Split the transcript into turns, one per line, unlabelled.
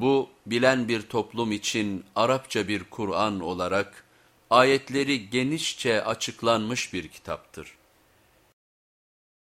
Bu bilen bir toplum için Arapça bir Kur'an olarak ayetleri genişçe açıklanmış bir kitaptır.